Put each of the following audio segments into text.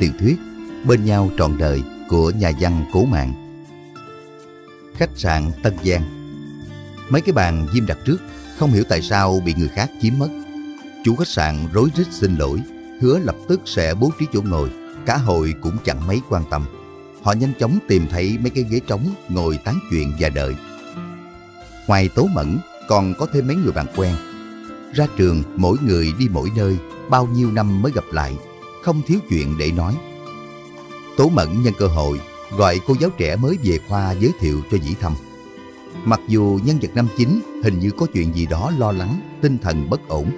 tiểu thuyết Bên nhau trọn đời của nhà văn Cố Mạng. Khách sạn Tân Giang Mấy cái bàn Diêm đặt trước không hiểu tại sao bị người khác chiếm mất. Chủ khách sạn rối rít xin lỗi, hứa lập tức sẽ bố trí chỗ ngồi. Cả hội cũng chẳng mấy quan tâm. Họ nhanh chóng tìm thấy mấy cái ghế trống ngồi tán chuyện và đợi. Ngoài Tố Mẫn, còn có thêm mấy người bạn quen. Ra trường, mỗi người đi mỗi nơi, bao nhiêu năm mới gặp lại, không thiếu chuyện để nói. Tố Mẫn nhân cơ hội gọi cô giáo trẻ mới về khoa giới thiệu cho Dĩ Thâm. Mặc dù nhân vật năm chính hình như có chuyện gì đó lo lắng, tinh thần bất ổn.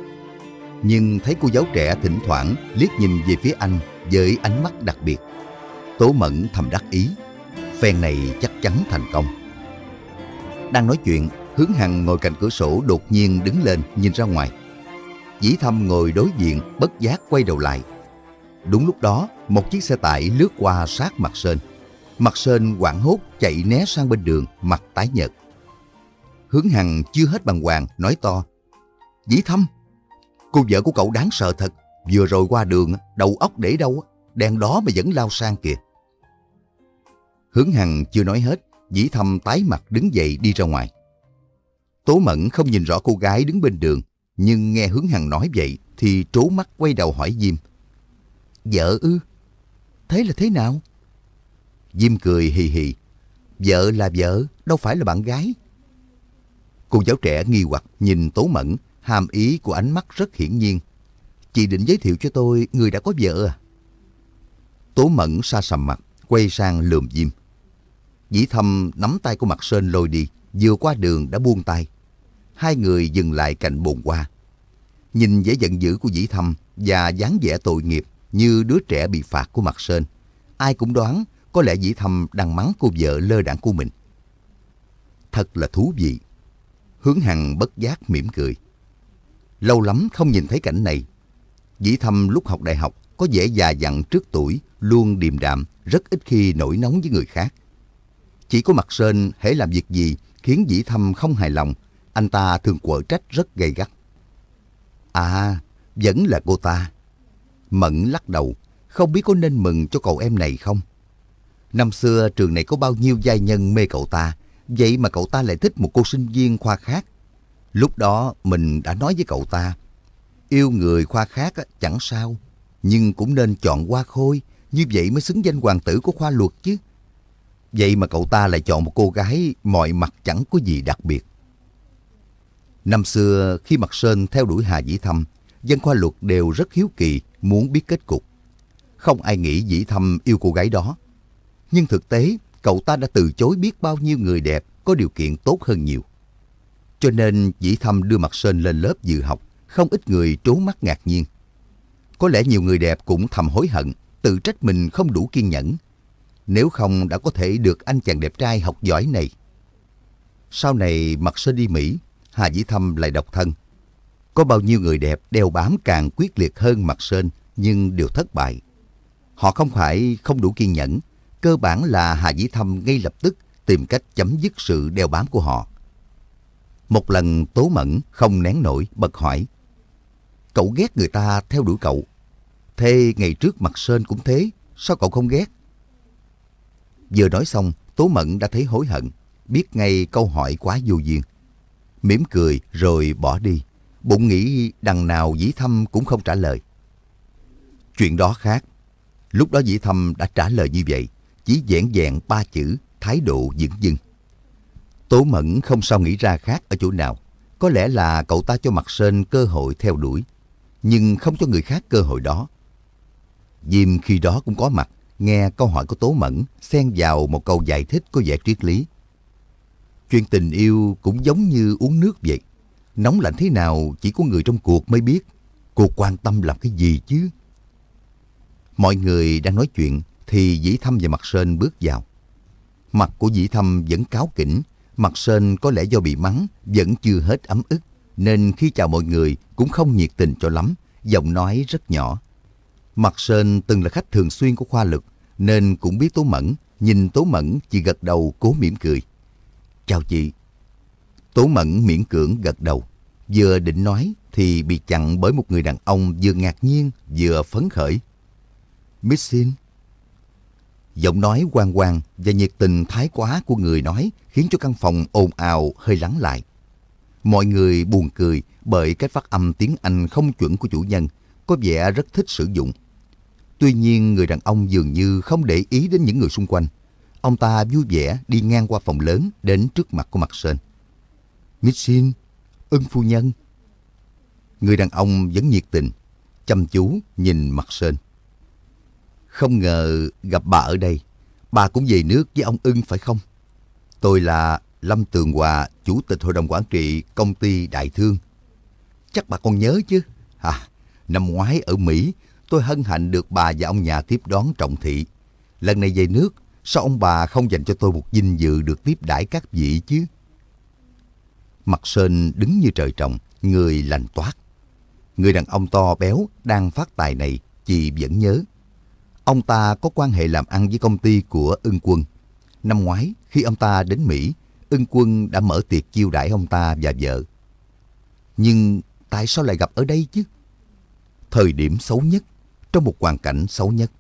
Nhưng thấy cô giáo trẻ thỉnh thoảng liếc nhìn về phía anh với ánh mắt đặc biệt. Tố Mẫn thầm đắc ý, phen này chắc chắn thành công. Đang nói chuyện, Hướng Hằng ngồi cạnh cửa sổ đột nhiên đứng lên nhìn ra ngoài. Dĩ Thâm ngồi đối diện bất giác quay đầu lại. Đúng lúc đó, một chiếc xe tải lướt qua sát mặt Sơn. Mặt Sơn quảng hốt chạy né sang bên đường, mặt tái nhợt. Hướng Hằng chưa hết bằng hoàng, nói to. Dĩ Thâm, cô vợ của cậu đáng sợ thật. Vừa rồi qua đường, đầu óc để đâu, đèn đó mà vẫn lao sang kìa. Hướng Hằng chưa nói hết, Dĩ Thâm tái mặt đứng dậy đi ra ngoài. Tố Mẫn không nhìn rõ cô gái đứng bên đường, nhưng nghe Hướng Hằng nói vậy thì trố mắt quay đầu hỏi Diêm. Vợ ư? Thế là thế nào? Diêm cười hì hì. Vợ là vợ, đâu phải là bạn gái. Cô giáo trẻ nghi hoặc nhìn Tố Mẫn, hàm ý của ánh mắt rất hiển nhiên. Chị định giới thiệu cho tôi người đã có vợ à? Tố Mẫn xa sầm mặt, quay sang lườm Diêm. Dĩ thâm nắm tay của mặt Sơn lôi đi, vừa qua đường đã buông tay. Hai người dừng lại cạnh bồn hoa. Nhìn vẻ giận dữ của dĩ thâm và dáng vẻ tội nghiệp như đứa trẻ bị phạt của mặt Sơn. Ai cũng đoán có lẽ dĩ thâm đang mắng cô vợ lơ đảng của mình. Thật là thú vị. Hướng Hằng bất giác mỉm cười. Lâu lắm không nhìn thấy cảnh này. Dĩ thâm lúc học đại học có vẻ già dặn trước tuổi, luôn điềm đạm, rất ít khi nổi nóng với người khác. Chỉ có mặt Sơn hễ làm việc gì khiến dĩ thâm không hài lòng, anh ta thường quở trách rất gay gắt. À, vẫn là cô ta. Mẫn lắc đầu, không biết có nên mừng cho cậu em này không? Năm xưa trường này có bao nhiêu giai nhân mê cậu ta, vậy mà cậu ta lại thích một cô sinh viên khoa khác. Lúc đó mình đã nói với cậu ta, yêu người khoa khác chẳng sao, nhưng cũng nên chọn qua khôi, như vậy mới xứng danh hoàng tử của khoa luật chứ. Vậy mà cậu ta lại chọn một cô gái mọi mặt chẳng có gì đặc biệt. Năm xưa khi Mặt Sơn theo đuổi Hà Dĩ Thâm, dân khoa luật đều rất hiếu kỳ muốn biết kết cục. Không ai nghĩ Dĩ Thâm yêu cô gái đó. Nhưng thực tế, cậu ta đã từ chối biết bao nhiêu người đẹp có điều kiện tốt hơn nhiều. Cho nên Dĩ Thâm đưa Mặt Sơn lên lớp dự học, không ít người trố mắt ngạc nhiên. Có lẽ nhiều người đẹp cũng thầm hối hận, tự trách mình không đủ kiên nhẫn. Nếu không đã có thể được anh chàng đẹp trai học giỏi này. Sau này Mặt Sơn đi Mỹ, Hà Dĩ Thâm lại độc thân. Có bao nhiêu người đẹp đeo bám càng quyết liệt hơn Mặt Sơn nhưng đều thất bại. Họ không phải không đủ kiên nhẫn, cơ bản là Hà Dĩ Thâm ngay lập tức tìm cách chấm dứt sự đeo bám của họ. Một lần Tố Mẫn không nén nổi bật hỏi. Cậu ghét người ta theo đuổi cậu. Thế ngày trước mặt Sơn cũng thế, sao cậu không ghét? Vừa nói xong, Tố Mẫn đã thấy hối hận, biết ngay câu hỏi quá vô duyên. Mỉm cười rồi bỏ đi, bụng nghĩ đằng nào dĩ thâm cũng không trả lời. Chuyện đó khác. Lúc đó dĩ thâm đã trả lời như vậy, chỉ vẹn vẹn ba chữ thái độ dững dưng. Tố Mẫn không sao nghĩ ra khác ở chỗ nào. Có lẽ là cậu ta cho Mặt Sơn cơ hội theo đuổi, nhưng không cho người khác cơ hội đó. Diêm khi đó cũng có mặt, nghe câu hỏi của Tố Mẫn, xen vào một câu giải thích có vẻ triết lý. Chuyện tình yêu cũng giống như uống nước vậy. Nóng lạnh thế nào chỉ có người trong cuộc mới biết. cô quan tâm làm cái gì chứ? Mọi người đang nói chuyện thì Dĩ Thâm và Mặt Sơn bước vào. Mặt của Dĩ Thâm vẫn cáo kỉnh, Mặt Sơn có lẽ do bị mắng vẫn chưa hết ấm ức, nên khi chào mọi người cũng không nhiệt tình cho lắm, giọng nói rất nhỏ. Mặt Sơn từng là khách thường xuyên của khoa lực, nên cũng biết Tố Mẫn, nhìn Tố Mẫn chỉ gật đầu cố mỉm cười. Chào chị. Tố Mẫn miễn cưỡng gật đầu, vừa định nói thì bị chặn bởi một người đàn ông vừa ngạc nhiên vừa phấn khởi. Missing. Giọng nói quang quang và nhiệt tình thái quá của người nói khiến cho căn phòng ồn ào hơi lắng lại. Mọi người buồn cười bởi cách phát âm tiếng Anh không chuẩn của chủ nhân, có vẻ rất thích sử dụng. Tuy nhiên người đàn ông dường như không để ý đến những người xung quanh. Ông ta vui vẻ đi ngang qua phòng lớn đến trước mặt của mặt sên. Mixin, ưng phu nhân. Người đàn ông vẫn nhiệt tình, chăm chú nhìn mặt sên. Không ngờ gặp bà ở đây. Bà cũng về nước với ông ưng phải không? Tôi là Lâm Tường Hòa, Chủ tịch Hội đồng Quản trị Công ty Đại Thương. Chắc bà còn nhớ chứ? À, năm ngoái ở Mỹ, tôi hân hạnh được bà và ông nhà tiếp đón trọng thị. Lần này về nước, sao ông bà không dành cho tôi một vinh dự được tiếp đãi các vị chứ? Mặt Sơn đứng như trời trồng, người lành toát. Người đàn ông to béo đang phát tài này, chị vẫn nhớ. Ông ta có quan hệ làm ăn với công ty của ưng quân. Năm ngoái, khi ông ta đến Mỹ, ưng quân đã mở tiệc chiêu đãi ông ta và vợ. Nhưng tại sao lại gặp ở đây chứ? Thời điểm xấu nhất, trong một hoàn cảnh xấu nhất.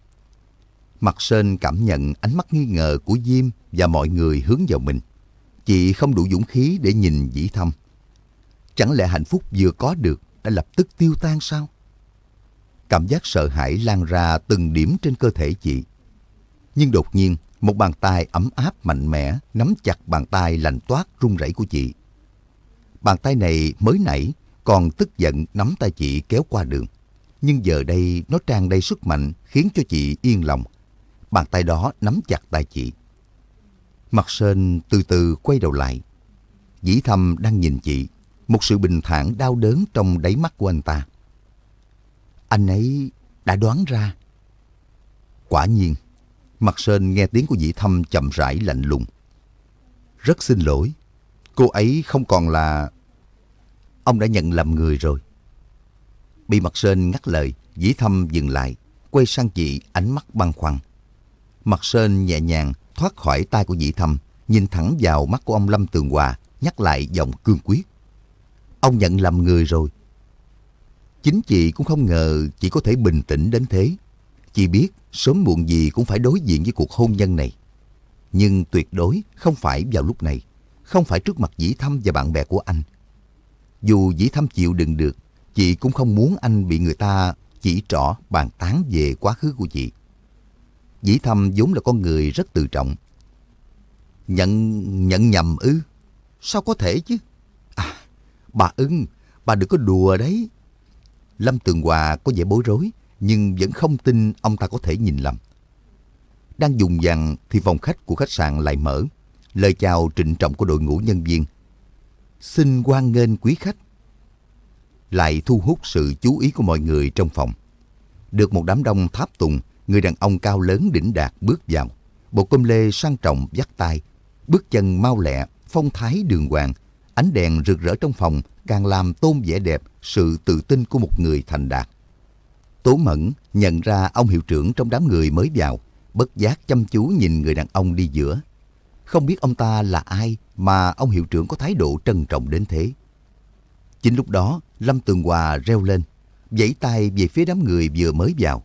Mặt Sơn cảm nhận ánh mắt nghi ngờ của Diêm và mọi người hướng vào mình. Chị không đủ dũng khí để nhìn dĩ thâm. Chẳng lẽ hạnh phúc vừa có được đã lập tức tiêu tan sao? Cảm giác sợ hãi lan ra từng điểm trên cơ thể chị. Nhưng đột nhiên, một bàn tay ấm áp mạnh mẽ nắm chặt bàn tay lạnh toát run rẩy của chị. Bàn tay này mới nãy còn tức giận nắm tay chị kéo qua đường. Nhưng giờ đây nó tràn đầy sức mạnh khiến cho chị yên lòng. Bàn tay đó nắm chặt tay chị. Mặt Sên từ từ quay đầu lại. Dĩ thâm đang nhìn chị. Một sự bình thản đau đớn trong đáy mắt của anh ta. Anh ấy đã đoán ra. Quả nhiên, Mặt Sên nghe tiếng của dĩ thâm chậm rãi lạnh lùng. Rất xin lỗi, cô ấy không còn là... Ông đã nhận lầm người rồi. Bị Mặt Sên ngắt lời, dĩ thâm dừng lại, quay sang chị ánh mắt băng khoăn. Mặt Sên nhẹ nhàng thoát khỏi tay của dĩ thâm, nhìn thẳng vào mắt của ông Lâm Tường Hòa, nhắc lại giọng cương quyết. Ông nhận lầm người rồi. Chính chị cũng không ngờ chị có thể bình tĩnh đến thế. Chị biết sớm muộn gì cũng phải đối diện với cuộc hôn nhân này. Nhưng tuyệt đối không phải vào lúc này, không phải trước mặt Dĩ Thâm và bạn bè của anh. Dù Dĩ Thâm chịu đựng được, chị cũng không muốn anh bị người ta chỉ trỏ bàn tán về quá khứ của chị. Dĩ Thâm vốn là con người rất tự trọng. Nhận nhận nhầm ư? Sao có thể chứ? À, bà ưng, bà đừng có đùa đấy. Lâm Tường Hòa có vẻ bối rối, nhưng vẫn không tin ông ta có thể nhìn lầm. Đang dùng dằn thì phòng khách của khách sạn lại mở. Lời chào trịnh trọng của đội ngũ nhân viên. Xin hoan nghênh quý khách. Lại thu hút sự chú ý của mọi người trong phòng. Được một đám đông tháp tùng, người đàn ông cao lớn đỉnh đạt bước vào. Bộ cơm lê sang trọng dắt tay, bước chân mau lẹ, phong thái đường hoàng, ánh đèn rực rỡ trong phòng càng làm tôn vẻ đẹp sự tự tin của một người thành đạt. Tố Mẫn nhận ra ông hiệu trưởng trong đám người mới vào, bất giác chăm chú nhìn người đàn ông đi giữa. Không biết ông ta là ai mà ông hiệu trưởng có thái độ trân trọng đến thế. Chính lúc đó, Lâm Tường Hòa reo lên, vẫy tay về phía đám người vừa mới vào.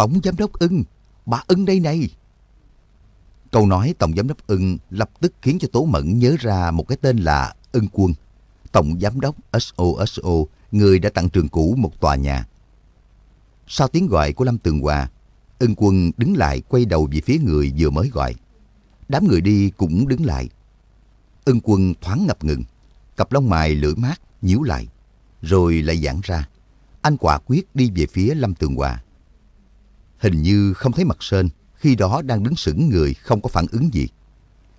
Tổng Giám đốc ưng, bà ưng đây này. Câu nói Tổng Giám đốc ưng lập tức khiến cho Tố Mẫn nhớ ra một cái tên là ưng quân. Tổng Giám đốc SOSO, người đã tặng trường cũ một tòa nhà. Sau tiếng gọi của Lâm Tường Hòa, ưng quân đứng lại quay đầu về phía người vừa mới gọi. Đám người đi cũng đứng lại. ưng quân thoáng ngập ngừng, cặp lông mày lưỡi mát, nhíu lại, rồi lại giãn ra. Anh quả quyết đi về phía Lâm Tường Hòa. Hình như không thấy mặt Sơn, khi đó đang đứng sững người không có phản ứng gì.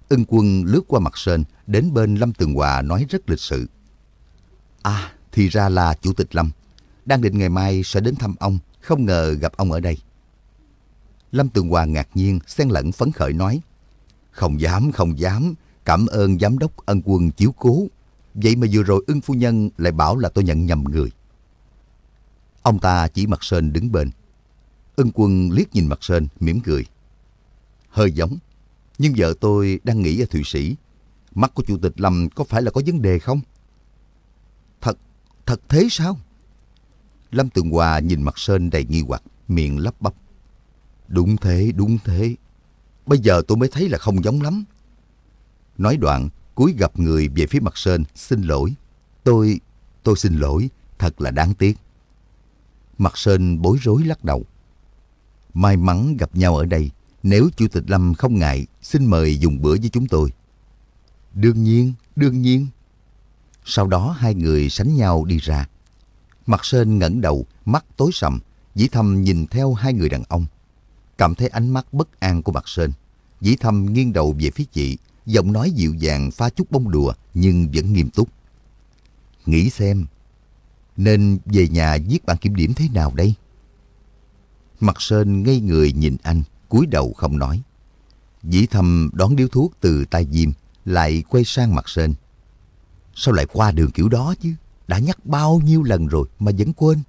Ân quân lướt qua mặt Sơn, đến bên Lâm Tường Hòa nói rất lịch sự. À, thì ra là Chủ tịch Lâm. Đang định ngày mai sẽ đến thăm ông không ngờ gặp ông ở đây. Lâm Tường Hòa ngạc nhiên, xen lẫn phấn khởi nói. Không dám, không dám, cảm ơn giám đốc ân quân chiếu cố. Vậy mà vừa rồi ưng phu nhân lại bảo là tôi nhận nhầm người. Ông ta chỉ mặt Sơn đứng bên. Ân quân liếc nhìn mặt Sơn, mỉm cười. Hơi giống, nhưng vợ tôi đang nghĩ ở Thụy Sĩ. Mắt của Chủ tịch Lâm có phải là có vấn đề không? Thật, thật thế sao? Lâm Tường Hòa nhìn mặt Sơn đầy nghi hoặc, miệng lắp bắp. Đúng thế, đúng thế. Bây giờ tôi mới thấy là không giống lắm. Nói đoạn, cúi gặp người về phía mặt Sơn, xin lỗi. Tôi, tôi xin lỗi, thật là đáng tiếc. Mặt Sơn bối rối lắc đầu. May mắn gặp nhau ở đây, nếu Chủ tịch Lâm không ngại, xin mời dùng bữa với chúng tôi. Đương nhiên, đương nhiên. Sau đó hai người sánh nhau đi ra. Mặt Sơn ngẩng đầu, mắt tối sầm, dĩ thâm nhìn theo hai người đàn ông. Cảm thấy ánh mắt bất an của Mặt Sơn. Dĩ thâm nghiêng đầu về phía chị, giọng nói dịu dàng pha chút bông đùa nhưng vẫn nghiêm túc. Nghĩ xem, nên về nhà viết bản kiểm điểm thế nào đây? Mặt Sơn ngây người nhìn anh, cúi đầu không nói. Dĩ thầm đón điếu thuốc từ tay Diêm, lại quay sang mặt Sơn. Sao lại qua đường kiểu đó chứ? Đã nhắc bao nhiêu lần rồi mà vẫn quên.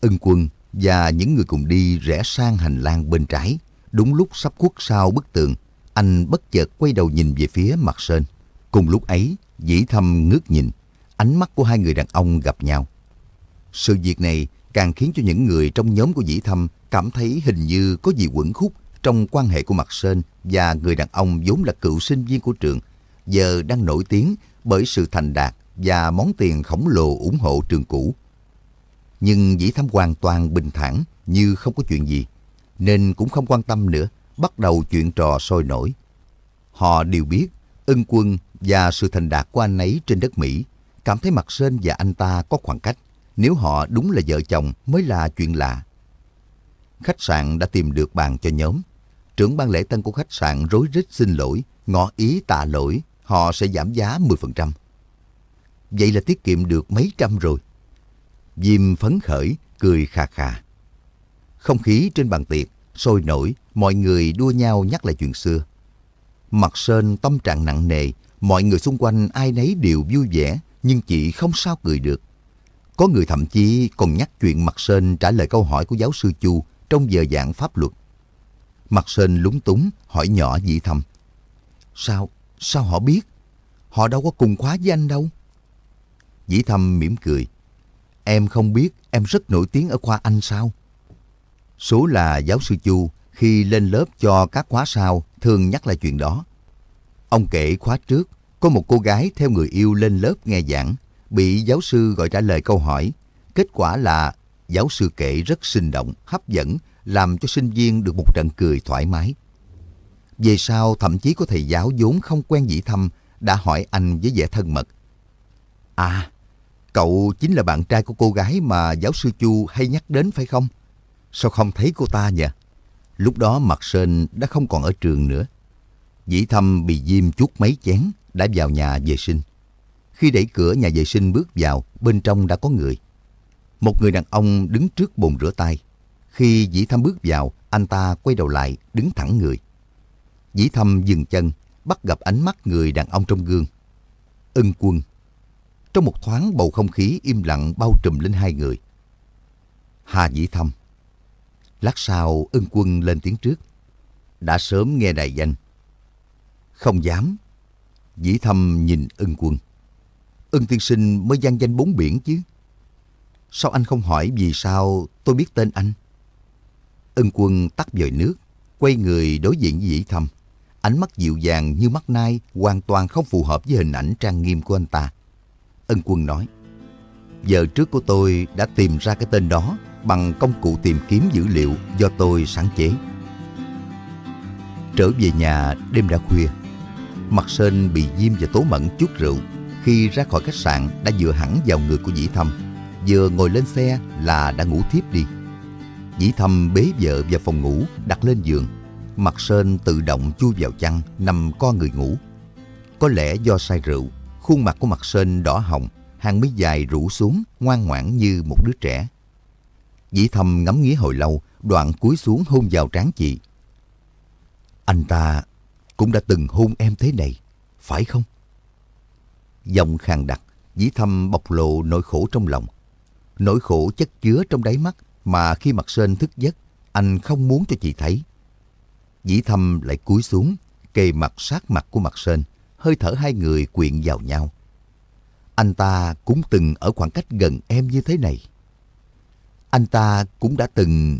Ân quân và những người cùng đi rẽ sang hành lang bên trái. Đúng lúc sắp khuất sau bức tường, anh bất chợt quay đầu nhìn về phía mặt Sơn. Cùng lúc ấy, dĩ thâm ngước nhìn, ánh mắt của hai người đàn ông gặp nhau. Sự việc này càng khiến cho những người trong nhóm của dĩ thâm cảm thấy hình như có gì quẩn khúc trong quan hệ của Mạc Sơn và người đàn ông vốn là cựu sinh viên của trường, giờ đang nổi tiếng bởi sự thành đạt và món tiền khổng lồ ủng hộ trường cũ. Nhưng Dĩ Thâm hoàn toàn bình thản như không có chuyện gì, nên cũng không quan tâm nữa, bắt đầu chuyện trò sôi nổi. Họ đều biết ân quân và sự thành đạt của anh ấy trên đất Mỹ, cảm thấy Mạc Sơn và anh ta có khoảng cách. Nếu họ đúng là vợ chồng mới là chuyện lạ. Khách sạn đã tìm được bàn cho nhóm. Trưởng ban lễ tân của khách sạn rối rít xin lỗi, ngỏ ý tạ lỗi, họ sẽ giảm giá 10%. Vậy là tiết kiệm được mấy trăm rồi. Diêm phấn khởi, cười khà khà. Không khí trên bàn tiệc, sôi nổi, mọi người đua nhau nhắc lại chuyện xưa. Mặt Sơn tâm trạng nặng nề, mọi người xung quanh ai nấy đều vui vẻ, nhưng chị không sao cười được. Có người thậm chí còn nhắc chuyện Mặt Sơn trả lời câu hỏi của giáo sư Chu trong giờ giảng pháp luật. Mặt Sơn lúng túng hỏi nhỏ dị thầm. Sao, sao họ biết? Họ đâu có cùng khóa với anh đâu. Dĩ thâm mỉm cười. Em không biết em rất nổi tiếng ở khoa Anh sao? Số là giáo sư Chu khi lên lớp cho các khóa sau thường nhắc lại chuyện đó. Ông kể khóa trước, có một cô gái theo người yêu lên lớp nghe giảng, bị giáo sư gọi trả lời câu hỏi. Kết quả là giáo sư kể rất sinh động, hấp dẫn, làm cho sinh viên được một trận cười thoải mái. Về sau, thậm chí có thầy giáo vốn không quen dĩ thâm đã hỏi anh với vẻ thân mật. À, cậu chính là bạn trai của cô gái mà giáo sư Chu hay nhắc đến phải không? Sao không thấy cô ta nhỉ? Lúc đó mặt Sơn đã không còn ở trường nữa. Dĩ thâm bị diêm chút mấy chén, đã vào nhà vệ sinh. Khi đẩy cửa nhà vệ sinh bước vào, bên trong đã có người. Một người đàn ông đứng trước bồn rửa tay. Khi Dĩ Thâm bước vào, anh ta quay đầu lại, đứng thẳng người. Dĩ Thâm dừng chân, bắt gặp ánh mắt người đàn ông trong gương. Ân quân. Trong một thoáng bầu không khí im lặng bao trùm lên hai người. Hà Dĩ Thâm. Lát sau ân quân lên tiếng trước. Đã sớm nghe đài danh. Không dám. Dĩ Thâm nhìn ân quân. Ân tiên sinh mới gian danh bốn biển chứ. Sao anh không hỏi vì sao tôi biết tên anh? Ân quân tắt vòi nước, quay người đối diện với dĩ thâm. Ánh mắt dịu dàng như mắt nai hoàn toàn không phù hợp với hình ảnh trang nghiêm của anh ta. Ân quân nói, Giờ trước của tôi đã tìm ra cái tên đó bằng công cụ tìm kiếm dữ liệu do tôi sáng chế. Trở về nhà đêm đã khuya, Mặt Sơn bị Diêm và Tố Mẫn chút rượu. Khi ra khỏi khách sạn đã dựa hẳn vào người của Dĩ Thâm. Vừa ngồi lên xe là đã ngủ thiếp đi. Dĩ Thâm bế vợ vào phòng ngủ, đặt lên giường. Mặt Sơn tự động chui vào chăn, nằm co người ngủ. Có lẽ do say rượu, khuôn mặt của Mặt Sơn đỏ hồng, hàng mi dài rủ xuống, ngoan ngoãn như một đứa trẻ. Dĩ Thâm ngắm nghía hồi lâu, đoạn cúi xuống hôn vào trán chị. Anh ta cũng đã từng hôn em thế này, phải không? Giọng khàn đặc, Dĩ Thâm bộc lộ nỗi khổ trong lòng. Nỗi khổ chất chứa trong đáy mắt mà khi mặt Sơn thức giấc, anh không muốn cho chị thấy. Dĩ Thâm lại cúi xuống, kề mặt sát mặt của mặt Sơn, hơi thở hai người quyện vào nhau. Anh ta cũng từng ở khoảng cách gần em như thế này. Anh ta cũng đã từng...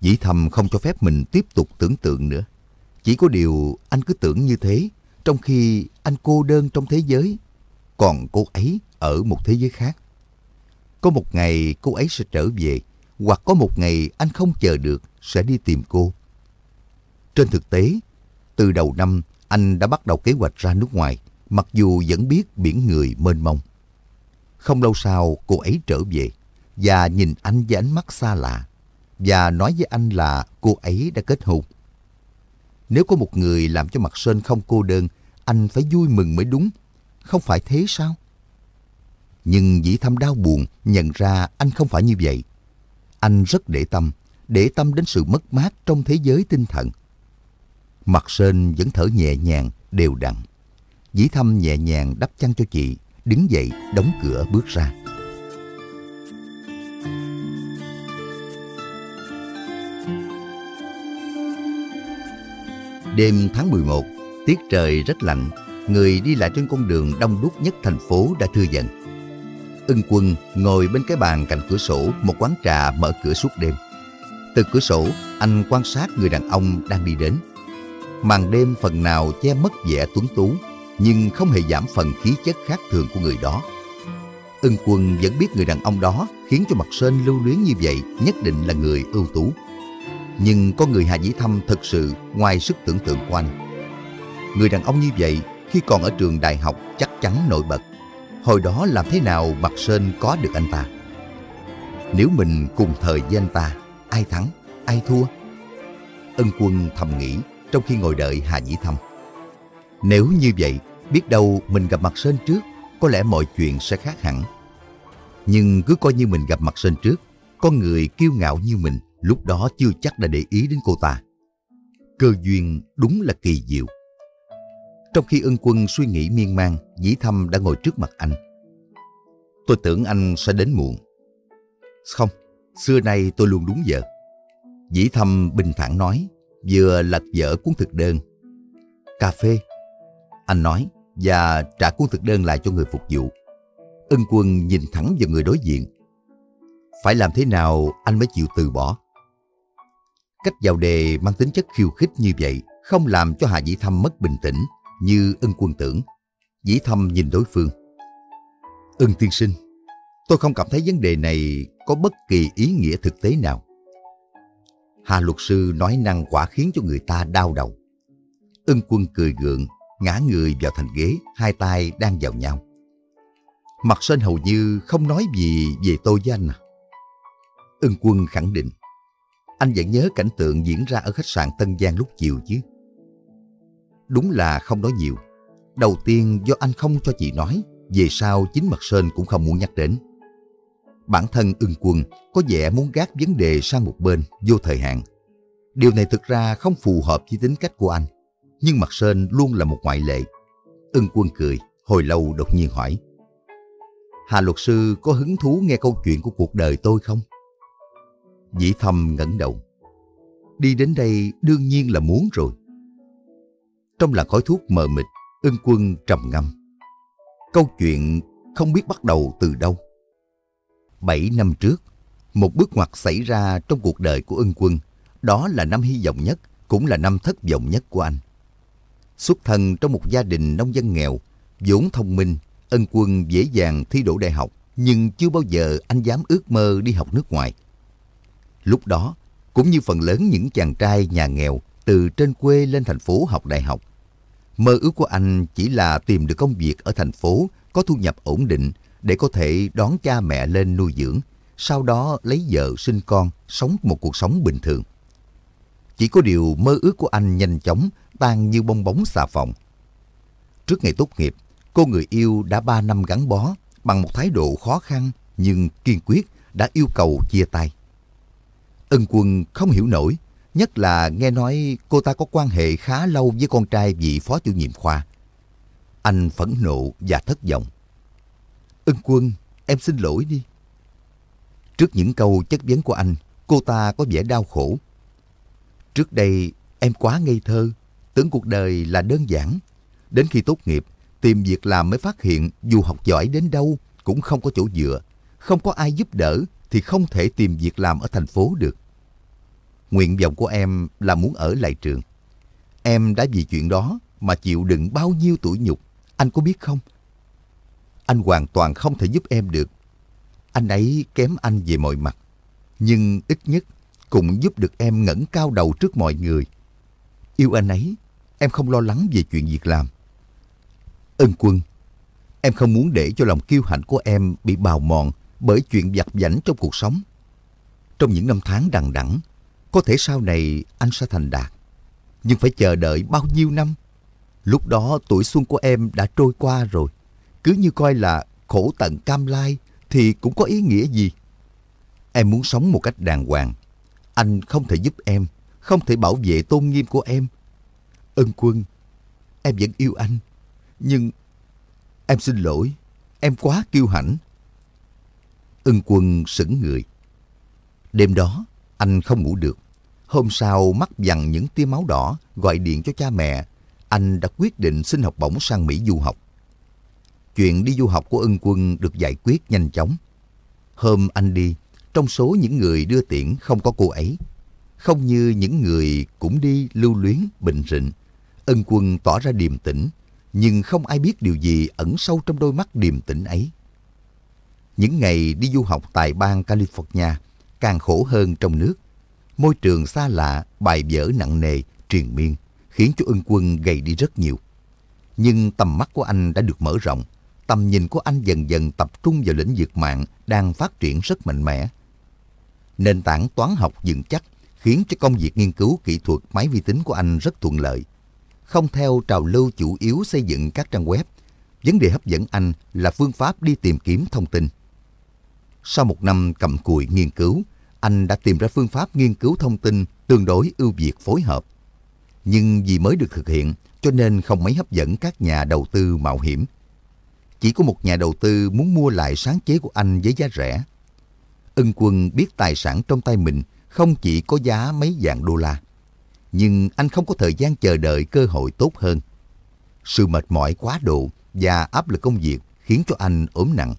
Dĩ thầm không cho phép mình tiếp tục tưởng tượng nữa. Chỉ có điều anh cứ tưởng như thế, trong khi anh cô đơn trong thế giới, còn cô ấy ở một thế giới khác. Có một ngày cô ấy sẽ trở về, hoặc có một ngày anh không chờ được sẽ đi tìm cô. Trên thực tế, từ đầu năm anh đã bắt đầu kế hoạch ra nước ngoài, mặc dù vẫn biết biển người mênh mông. Không lâu sau cô ấy trở về và nhìn anh với ánh mắt xa lạ và nói với anh là cô ấy đã kết hôn. Nếu có một người làm cho mặt Sơn không cô đơn, anh phải vui mừng mới đúng. Không phải thế sao? Nhưng dĩ thâm đau buồn nhận ra anh không phải như vậy. Anh rất để tâm, để tâm đến sự mất mát trong thế giới tinh thần. Mặt Sơn vẫn thở nhẹ nhàng, đều đặn. Dĩ thâm nhẹ nhàng đắp chăn cho chị, đứng dậy đóng cửa bước ra. Đêm tháng 11, tiết trời rất lạnh, người đi lại trên con đường đông đúc nhất thành phố đã thưa dần. Ưng quân ngồi bên cái bàn cạnh cửa sổ một quán trà mở cửa suốt đêm. Từ cửa sổ, anh quan sát người đàn ông đang đi đến. Màn đêm phần nào che mất vẻ tuấn tú, nhưng không hề giảm phần khí chất khác thường của người đó. Ưng quân vẫn biết người đàn ông đó khiến cho mặt Sơn lưu luyến như vậy nhất định là người ưu tú. Nhưng con người Hà Dĩ Thâm thật sự ngoài sức tưởng tượng của anh. Người đàn ông như vậy khi còn ở trường đại học chắc chắn nổi bật. Hồi đó làm thế nào Mặt Sơn có được anh ta? Nếu mình cùng thời với anh ta, ai thắng, ai thua? Ân quân thầm nghĩ trong khi ngồi đợi Hà Dĩ Thâm. Nếu như vậy, biết đâu mình gặp Mặt Sơn trước, có lẽ mọi chuyện sẽ khác hẳn. Nhưng cứ coi như mình gặp Mặt Sơn trước, con người kiêu ngạo như mình lúc đó chưa chắc đã để ý đến cô ta. Cơ duyên đúng là kỳ diệu. Trong khi ân quân suy nghĩ miên man, dĩ thâm đã ngồi trước mặt anh. Tôi tưởng anh sẽ đến muộn. Không, xưa nay tôi luôn đúng giờ. Dĩ thâm bình thản nói, vừa lật dở cuốn thực đơn. Cà phê. Anh nói, và trả cuốn thực đơn lại cho người phục vụ. Ân quân nhìn thẳng vào người đối diện. Phải làm thế nào anh mới chịu từ bỏ? Cách vào đề mang tính chất khiêu khích như vậy không làm cho Hà Dĩ Thâm mất bình tĩnh như ân quân tưởng. Dĩ Thâm nhìn đối phương. Ân tiên sinh, tôi không cảm thấy vấn đề này có bất kỳ ý nghĩa thực tế nào. Hà luật sư nói năng quả khiến cho người ta đau đầu. Ân quân cười gượng, ngã người vào thành ghế, hai tay đang vào nhau. Mặt Sơn hầu như không nói gì về tôi với anh à. Ân quân khẳng định. Anh vẫn nhớ cảnh tượng diễn ra ở khách sạn Tân Giang lúc chiều chứ. Đúng là không nói nhiều. Đầu tiên do anh không cho chị nói, về sau chính Mặt Sơn cũng không muốn nhắc đến. Bản thân ưng quân có vẻ muốn gác vấn đề sang một bên vô thời hạn. Điều này thực ra không phù hợp với tính cách của anh. Nhưng Mặt Sơn luôn là một ngoại lệ. Ưng quân cười, hồi lâu đột nhiên hỏi. Hà luật sư có hứng thú nghe câu chuyện của cuộc đời tôi không? Dĩ thầm ngẩng đầu. Đi đến đây đương nhiên là muốn rồi. Trong làn khói thuốc mờ mịt, ưng quân trầm ngâm. Câu chuyện không biết bắt đầu từ đâu. Bảy năm trước, một bước ngoặt xảy ra trong cuộc đời của ưng quân. Đó là năm hy vọng nhất, cũng là năm thất vọng nhất của anh. Xuất thân trong một gia đình nông dân nghèo, vốn thông minh, ân quân dễ dàng thi đỗ đại học, nhưng chưa bao giờ anh dám ước mơ đi học nước ngoài. Lúc đó, cũng như phần lớn những chàng trai nhà nghèo từ trên quê lên thành phố học đại học, mơ ước của anh chỉ là tìm được công việc ở thành phố có thu nhập ổn định để có thể đón cha mẹ lên nuôi dưỡng, sau đó lấy vợ sinh con, sống một cuộc sống bình thường. Chỉ có điều mơ ước của anh nhanh chóng tan như bong bóng xà phòng. Trước ngày tốt nghiệp, cô người yêu đã ba năm gắn bó bằng một thái độ khó khăn nhưng kiên quyết đã yêu cầu chia tay. Ân quân không hiểu nổi, nhất là nghe nói cô ta có quan hệ khá lâu với con trai vị phó chủ nhiệm khoa. Anh phẫn nộ và thất vọng. Ân quân, em xin lỗi đi. Trước những câu chất vấn của anh, cô ta có vẻ đau khổ. Trước đây, em quá ngây thơ, tưởng cuộc đời là đơn giản. Đến khi tốt nghiệp, tìm việc làm mới phát hiện dù học giỏi đến đâu cũng không có chỗ dựa. Không có ai giúp đỡ thì không thể tìm việc làm ở thành phố được. Nguyện vọng của em là muốn ở lại trường. Em đã vì chuyện đó mà chịu đựng bao nhiêu tuổi nhục, anh có biết không? Anh hoàn toàn không thể giúp em được. Anh ấy kém anh về mọi mặt. Nhưng ít nhất cũng giúp được em ngẩng cao đầu trước mọi người. Yêu anh ấy, em không lo lắng về chuyện việc làm. Ân quân, em không muốn để cho lòng kiêu hãnh của em bị bào mòn bởi chuyện vặt vảnh trong cuộc sống. Trong những năm tháng đằng đẵng, có thể sau này anh sẽ thành đạt. Nhưng phải chờ đợi bao nhiêu năm? Lúc đó tuổi xuân của em đã trôi qua rồi. Cứ như coi là khổ tận cam lai thì cũng có ý nghĩa gì. Em muốn sống một cách đàng hoàng. Anh không thể giúp em, không thể bảo vệ tôn nghiêm của em. Ân quân, em vẫn yêu anh. Nhưng em xin lỗi, em quá kiêu hãnh. Ân quân sững người. Đêm đó, anh không ngủ được. Hôm sau mắt dằn những tia máu đỏ, gọi điện cho cha mẹ. Anh đã quyết định xin học bổng sang Mỹ du học. Chuyện đi du học của ân quân được giải quyết nhanh chóng. Hôm anh đi, trong số những người đưa tiễn không có cô ấy. Không như những người cũng đi lưu luyến, bình rịnh. Ân quân tỏ ra điềm tĩnh, nhưng không ai biết điều gì ẩn sâu trong đôi mắt điềm tĩnh ấy. Những ngày đi du học tại bang California càng khổ hơn trong nước. Môi trường xa lạ, bài vở nặng nề, triền miên, khiến cho ân quân gầy đi rất nhiều. Nhưng tầm mắt của anh đã được mở rộng, tầm nhìn của anh dần dần tập trung vào lĩnh vực mạng đang phát triển rất mạnh mẽ. Nền tảng toán học vững chắc khiến cho công việc nghiên cứu kỹ thuật máy vi tính của anh rất thuận lợi. Không theo trào lưu chủ yếu xây dựng các trang web, vấn đề hấp dẫn anh là phương pháp đi tìm kiếm thông tin. Sau một năm cầm cùi nghiên cứu, anh đã tìm ra phương pháp nghiên cứu thông tin tương đối ưu việt phối hợp. Nhưng vì mới được thực hiện, cho nên không mấy hấp dẫn các nhà đầu tư mạo hiểm. Chỉ có một nhà đầu tư muốn mua lại sáng chế của anh với giá rẻ. Ân quân biết tài sản trong tay mình không chỉ có giá mấy vạn đô la. Nhưng anh không có thời gian chờ đợi cơ hội tốt hơn. Sự mệt mỏi quá độ và áp lực công việc khiến cho anh ốm nặng.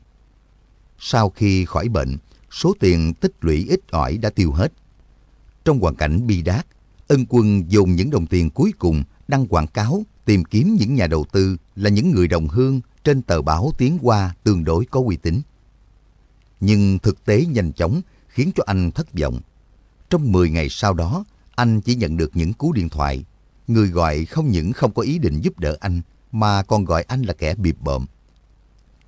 Sau khi khỏi bệnh, số tiền tích lũy ít ỏi đã tiêu hết. Trong hoàn cảnh bi đát, ân quân dùng những đồng tiền cuối cùng đăng quảng cáo tìm kiếm những nhà đầu tư là những người đồng hương trên tờ báo Tiến Hoa tương đối có uy tín. Nhưng thực tế nhanh chóng khiến cho anh thất vọng. Trong 10 ngày sau đó, anh chỉ nhận được những cú điện thoại. Người gọi không những không có ý định giúp đỡ anh, mà còn gọi anh là kẻ bịp bợm.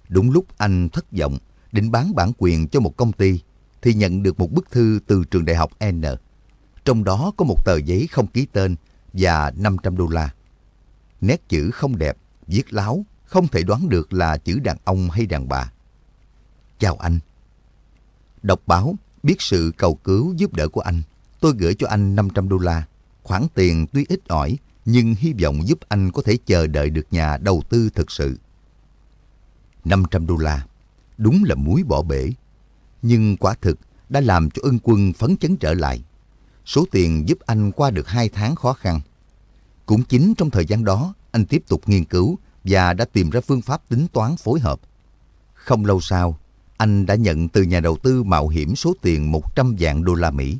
Đúng lúc anh thất vọng, định bán bản quyền cho một công ty, thì nhận được một bức thư từ trường đại học N. Trong đó có một tờ giấy không ký tên và 500 đô la. Nét chữ không đẹp, viết láo, không thể đoán được là chữ đàn ông hay đàn bà. Chào anh. Đọc báo, biết sự cầu cứu giúp đỡ của anh. Tôi gửi cho anh 500 đô la. Khoản tiền tuy ít ỏi, nhưng hy vọng giúp anh có thể chờ đợi được nhà đầu tư thực sự. 500 đô la đúng là muối bỏ bể. Nhưng quả thực đã làm cho ân quân phấn chấn trở lại. Số tiền giúp anh qua được hai tháng khó khăn. Cũng chính trong thời gian đó, anh tiếp tục nghiên cứu và đã tìm ra phương pháp tính toán phối hợp. Không lâu sau, anh đã nhận từ nhà đầu tư mạo hiểm số tiền 100 vạn đô la Mỹ.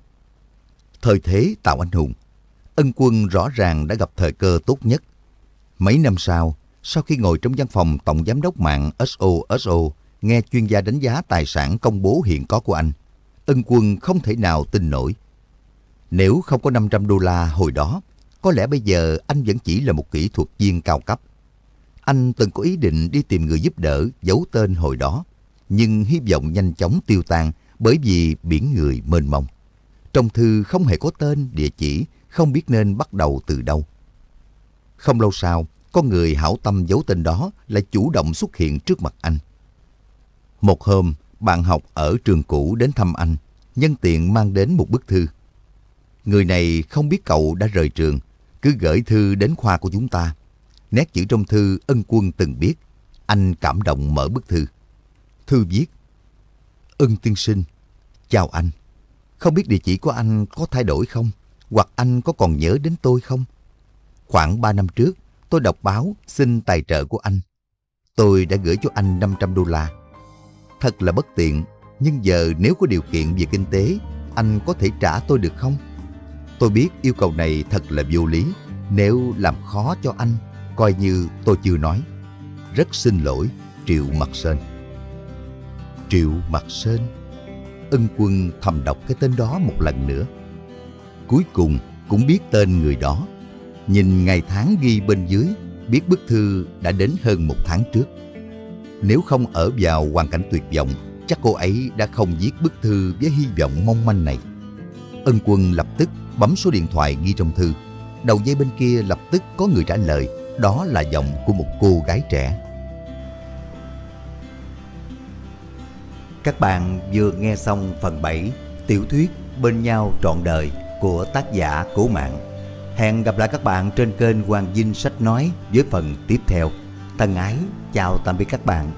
Thời thế tạo anh hùng, ân quân rõ ràng đã gặp thời cơ tốt nhất. Mấy năm sau, sau khi ngồi trong văn phòng tổng giám đốc mạng SOSO nghe chuyên gia đánh giá tài sản công bố hiện có của anh, ân quân không thể nào tin nổi. Nếu không có 500 đô la hồi đó, có lẽ bây giờ anh vẫn chỉ là một kỹ thuật viên cao cấp. Anh từng có ý định đi tìm người giúp đỡ giấu tên hồi đó, nhưng hy vọng nhanh chóng tiêu tan bởi vì biển người mênh mông. Trong thư không hề có tên, địa chỉ, không biết nên bắt đầu từ đâu. Không lâu sau, có người hảo tâm giấu tên đó lại chủ động xuất hiện trước mặt anh. Một hôm, bạn học ở trường cũ đến thăm anh, nhân tiện mang đến một bức thư. Người này không biết cậu đã rời trường, cứ gửi thư đến khoa của chúng ta. Nét chữ trong thư ân quân từng biết. Anh cảm động mở bức thư. Thư viết Ân tiên sinh, chào anh. Không biết địa chỉ của anh có thay đổi không? Hoặc anh có còn nhớ đến tôi không? Khoảng 3 năm trước, tôi đọc báo xin tài trợ của anh. Tôi đã gửi cho anh 500 đô la Thật là bất tiện, nhưng giờ nếu có điều kiện về kinh tế, anh có thể trả tôi được không? Tôi biết yêu cầu này thật là vô lý. Nếu làm khó cho anh, coi như tôi chưa nói. Rất xin lỗi, Triệu Mặt Sơn. Triệu Mặt Sơn. Ân quân thầm đọc cái tên đó một lần nữa. Cuối cùng cũng biết tên người đó. Nhìn ngày tháng ghi bên dưới, biết bức thư đã đến hơn một tháng trước. Nếu không ở vào hoàn cảnh tuyệt vọng, chắc cô ấy đã không viết bức thư với hy vọng mong manh này. Ân quân lập tức bấm số điện thoại ghi trong thư. Đầu dây bên kia lập tức có người trả lời, đó là giọng của một cô gái trẻ. Các bạn vừa nghe xong phần 7 tiểu thuyết Bên nhau trọn đời của tác giả Cố Mạng. Hẹn gặp lại các bạn trên kênh Hoàng Dinh Sách Nói với phần tiếp theo. Thân ái, chào tạm biệt các bạn.